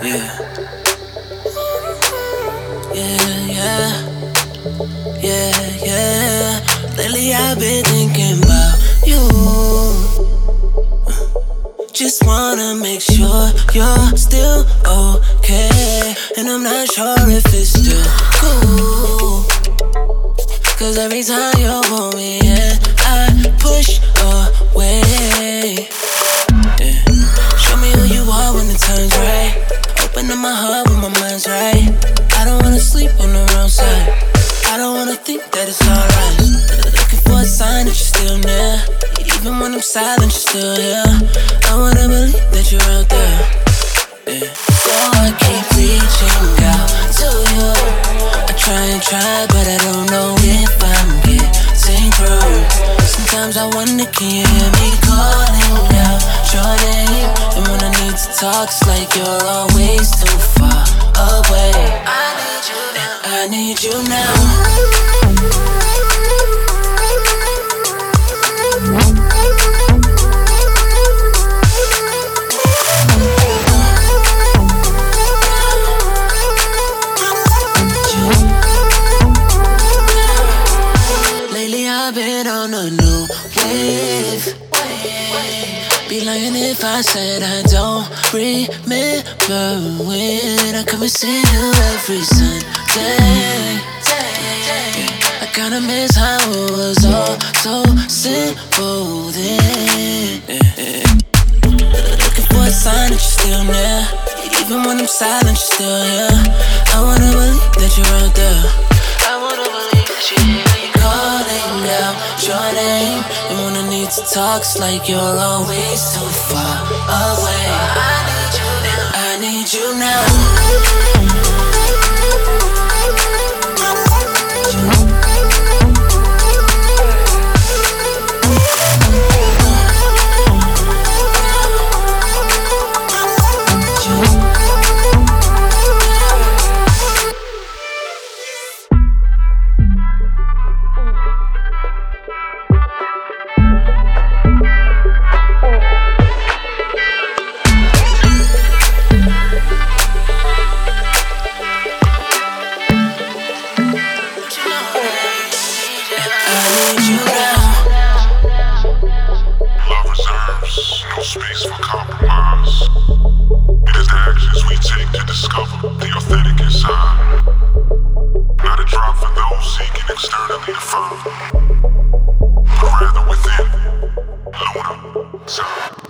Yeah. Yeah, yeah. Yeah. Lately I've been thinking about you. Just wanna make sure you're still okay. And I'm not sure if it's still cool. Cause every time you want me, yeah, I push away. On the wrong side. I don't wanna think that it's alright. Looking for a sign that you're still near. Even when I'm silent, you're still here. I wanna believe that you're out there. Yeah. So I keep reaching out to you. I try and try, but I don't know if I'm getting through. Sometimes I wonder, can you hear me calling out your name? And when I need to talk, it's like you're always too far away. Need you now. Be lying if I said I don't remember when I come and see you every Sunday. I kinda miss how it was all so simple then. Looking for a sign that you're still near. Even when I'm silent, you're still here. I wanna name. And when I need to talk, it's like you're always too far away. Forever within. Luna.